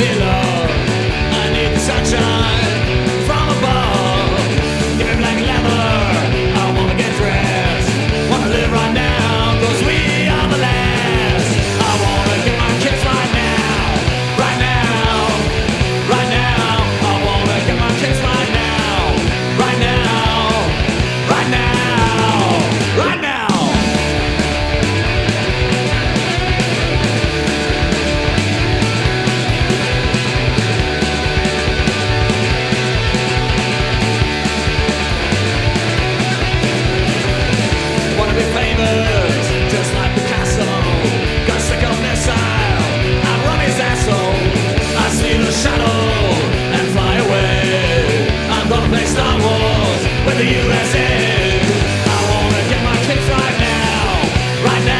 Miller. glasses. I wanna get my kicks right now, right now.